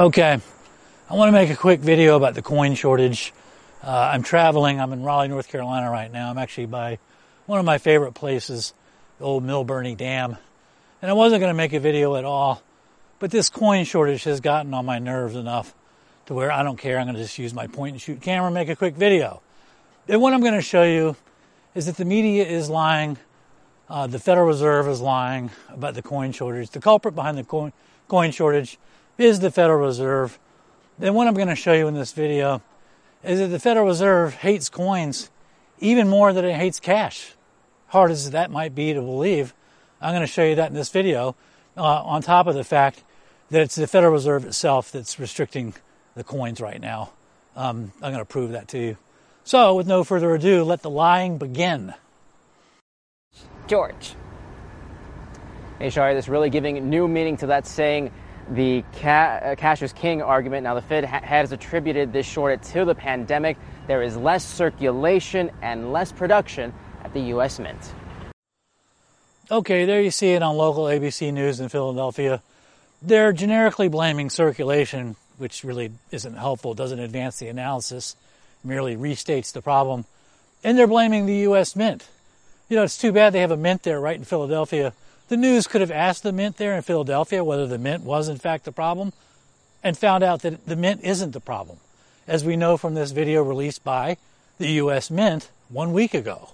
Okay, I want to make a quick video about the coin shortage. Uh, I'm traveling. I'm in Raleigh, North Carolina right now. I'm actually by one of my favorite places, the old Milburnie Dam. And I wasn't going to make a video at all, but this coin shortage has gotten on my nerves enough to where I don't care. I'm going to just use my point and shoot camera and make a quick video. And what I'm going to show you is that the media is lying. Uh, the Federal Reserve is lying about the coin shortage. The culprit behind the coin, coin shortage is the Federal Reserve. Then what I'm going to show you in this video is that the Federal Reserve hates coins even more than it hates cash. Hard as that might be to believe, I'm going to show you that in this video, uh, on top of the fact that it's the Federal Reserve itself that's restricting the coins right now. Um, I'm going to prove that to you. So, with no further ado, let the lying begin. George. Hey, Shari, this really giving new meaning to that saying the uh, cash is king argument. Now, the Fed ha- has attributed this shortage to the pandemic. There is less circulation and less production at the U.S. Mint. Okay, there you see it on local ABC News in Philadelphia. They're generically blaming circulation, which really isn't helpful, doesn't advance the analysis, merely restates the problem. And they're blaming the U.S. Mint. You know, it's too bad they have a mint there right in Philadelphia the news could have asked the mint there in Philadelphia whether the mint was in fact the problem and found out that the mint isn't the problem, as we know from this video released by the U.S. Mint one week ago.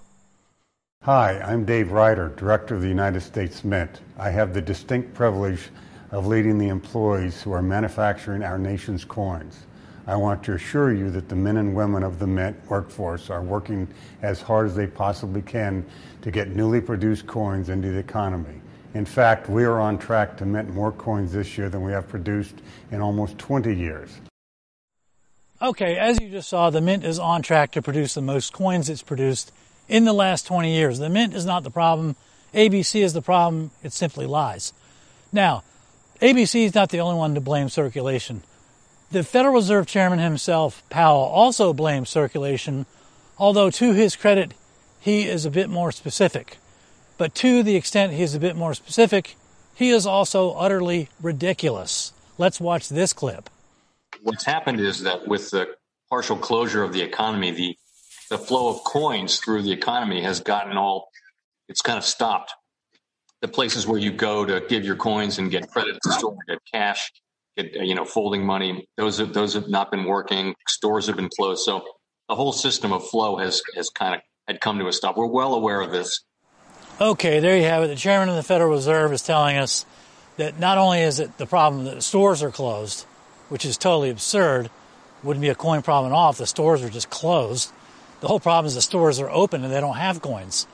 Hi, I'm Dave Ryder, Director of the United States Mint. I have the distinct privilege of leading the employees who are manufacturing our nation's coins. I want to assure you that the men and women of the Mint workforce are working as hard as they possibly can to get newly produced coins into the economy. In fact, we are on track to mint more coins this year than we have produced in almost 20 years. Okay, as you just saw, the Mint is on track to produce the most coins it's produced in the last 20 years. The Mint is not the problem. ABC is the problem. It simply lies. Now, ABC is not the only one to blame circulation. The Federal Reserve Chairman himself, Powell, also blames circulation, although to his credit, he is a bit more specific. But to the extent he is a bit more specific, he is also utterly ridiculous. Let's watch this clip. What's happened is that with the partial closure of the economy, the the flow of coins through the economy has gotten all it's kind of stopped. The places where you go to give your coins and get credit to store, get cash, get you know folding money, those have, those have not been working. Stores have been closed, so the whole system of flow has has kind of had come to a stop. We're well aware of this. Okay, there you have it. The chairman of the Federal Reserve is telling us that not only is it the problem that the stores are closed, which is totally absurd, wouldn't be a coin problem at all if the stores were just closed. The whole problem is the stores are open and they don't have coins.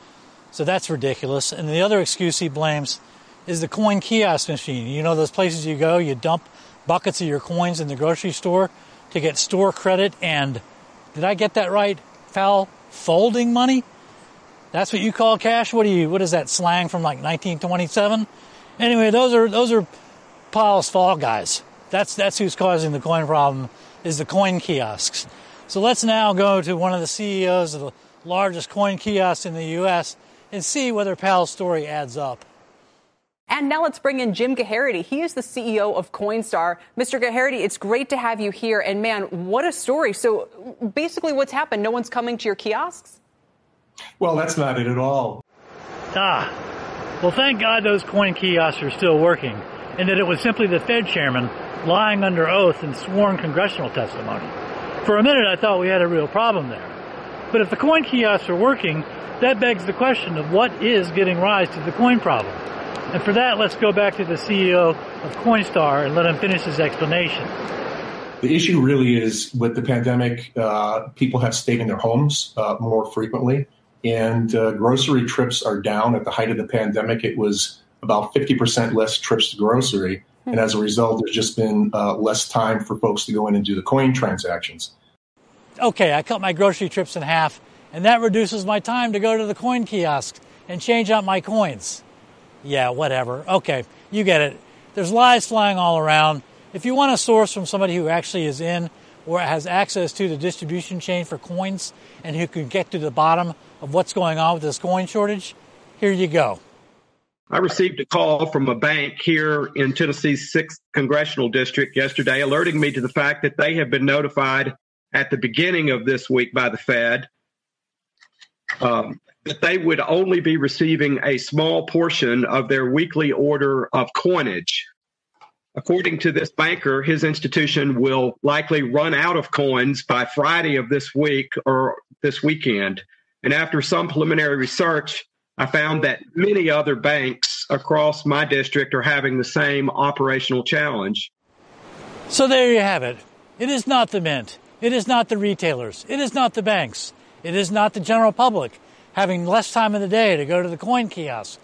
So that's ridiculous. And the other excuse he blames is the coin kiosk machine. You know those places you go, you dump buckets of your coins in the grocery store to get store credit and did I get that right? Foul folding money? That's what you call cash? What do you, what is that slang from like 1927? Anyway, those are, those are Powell's fall guys. That's, that's who's causing the coin problem is the coin kiosks. So let's now go to one of the CEOs of the largest coin kiosks in the U.S. and see whether Powell's story adds up. And now let's bring in Jim Gaherity. He is the CEO of Coinstar. Mr. Gaherity, it's great to have you here. And man, what a story. So basically, what's happened? No one's coming to your kiosks? Well, that's not it at all. Ah, well, thank God those coin kiosks are still working, and that it was simply the Fed chairman lying under oath in sworn congressional testimony. For a minute, I thought we had a real problem there. But if the coin kiosks are working, that begs the question of what is giving rise to the coin problem. And for that, let's go back to the CEO of Coinstar and let him finish his explanation. The issue really is with the pandemic, uh, people have stayed in their homes uh, more frequently and uh, grocery trips are down. At the height of the pandemic, it was about 50% less trips to grocery. And as a result, there's just been uh, less time for folks to go in and do the coin transactions. Okay, I cut my grocery trips in half, and that reduces my time to go to the coin kiosk and change out my coins. Yeah, whatever. Okay, you get it. There's lies flying all around. If you want a source from somebody who actually is in or has access to the distribution chain for coins and who can get to the bottom of what's going on with this coin shortage, here you go. I received a call from a bank here in Tennessee's 6th Congressional District yesterday alerting me to the fact that they have been notified at the beginning of this week by the Fed um, that they would only be receiving a small portion of their weekly order of coinage. According to this banker, his institution will likely run out of coins by Friday of this week or this weekend. And after some preliminary research, I found that many other banks across my district are having the same operational challenge. So there you have it. It is not the mint. It is not the retailers. It is not the banks. It is not the general public having less time in the day to go to the coin kiosk.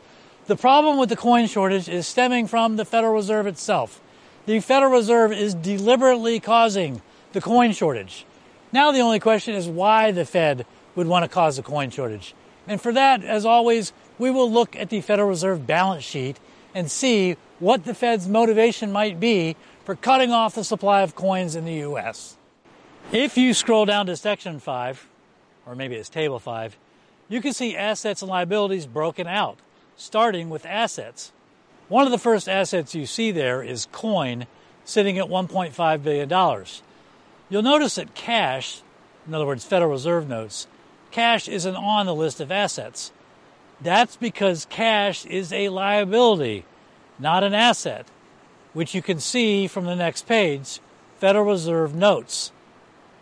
The problem with the coin shortage is stemming from the Federal Reserve itself. The Federal Reserve is deliberately causing the coin shortage. Now the only question is why the Fed would want to cause a coin shortage. And for that, as always, we will look at the Federal Reserve balance sheet and see what the Fed's motivation might be for cutting off the supply of coins in the U.S. If you scroll down to section 5, or maybe it's table 5, you can see assets and liabilities broken out, starting with assets. One of the first assets you see there is coin, sitting at $1.5 billion. You'll notice that cash, in other words, Federal Reserve notes, cash isn't on the list of assets. That's because cash is a liability, not an asset, which you can see from the next page Federal Reserve notes.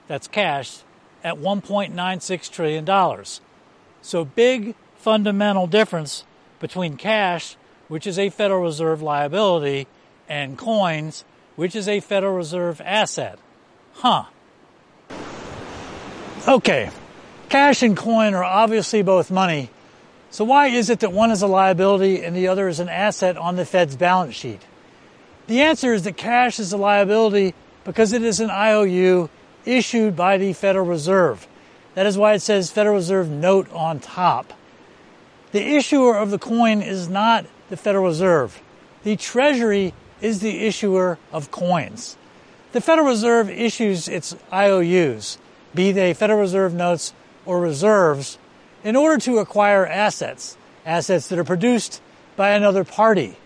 That's cash at $1.96 trillion. So, big fundamental difference between cash, which is a Federal Reserve liability, and coins, which is a Federal Reserve asset. Huh. Okay, Cash and coin are obviously both money. So why is it that one is a liability and the other is an asset on the Fed's balance sheet? The answer is that cash is a liability because it is an IOU issued by the Federal Reserve. That is why it says Federal Reserve note on top. The issuer of the coin is not the Federal Reserve. The Treasury is the issuer of coins. The Federal Reserve issues its IOUs, be they Federal Reserve notes or reserves in order to acquire assets, assets that are produced by another party.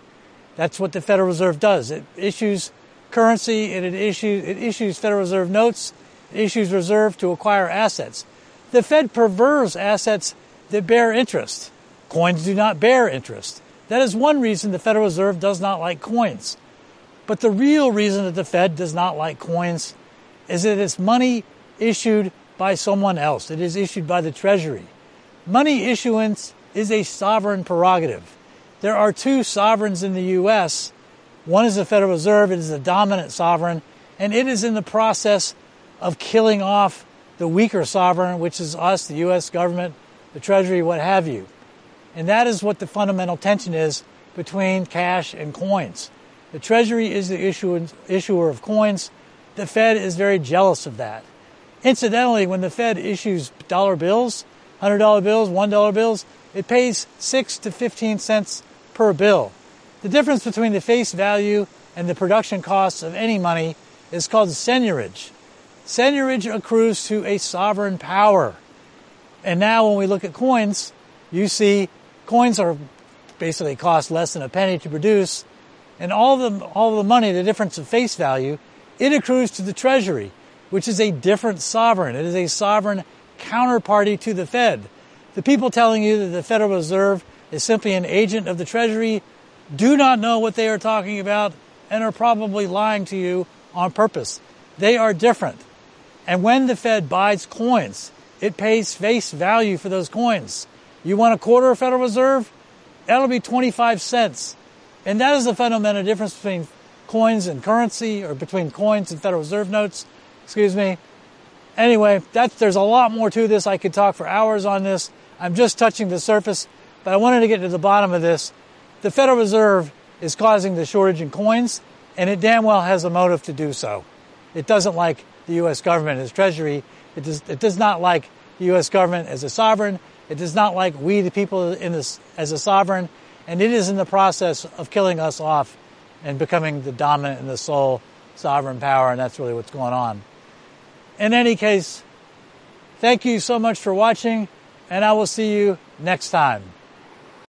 That's what the Federal Reserve does. It issues currency and it issues, it issues Federal Reserve notes, it issues reserve to acquire assets. The Fed prefers assets that bear interest. Coins do not bear interest. That is one reason the Federal Reserve does not like coins. But the real reason that the Fed does not like coins is that it's money issued by someone else. It is issued by the Treasury. Money issuance is a sovereign prerogative. There are two sovereigns in the U.S. One is the Federal Reserve, it is the dominant sovereign, and it is in the process of killing off the weaker sovereign, which is us, the U.S. government, the Treasury, what have you. And that is what the fundamental tension is between cash and coins. The Treasury is the issuer of coins. The Fed is very jealous of that. Incidentally, when the Fed issues dollar bills, $100 bills, $1 bills, it pays 6 to 15 cents per bill. The difference between the face value and the production costs of any money is called seigniorage. Seigniorage accrues to a sovereign power. And now when we look at coins, you see coins are basically cost less than a penny to produce. And all the, all the money, the difference of face value, it accrues to the treasury which is a different sovereign. It is a sovereign counterparty to the Fed. The people telling you that the Federal Reserve is simply an agent of the Treasury do not know what they are talking about and are probably lying to you on purpose. They are different. And when the Fed buys coins, it pays face value for those coins. You want a quarter of Federal Reserve? That'll be 25 cents. And that is the fundamental difference between coins and currency or between coins and Federal Reserve notes. Excuse me. Anyway, that, there's a lot more to this. I could talk for hours on this. I'm just touching the surface, but I wanted to get to the bottom of this. The Federal Reserve is causing the shortage in coins, and it damn well has a motive to do so. It doesn't like the U.S. government as Treasury. It does, it does not like the U.S. government as a sovereign. It does not like we, the people, in this as a sovereign. And it is in the process of killing us off and becoming the dominant and the sole sovereign power, and that's really what's going on. In any case, thank you so much for watching, and I will see you next time.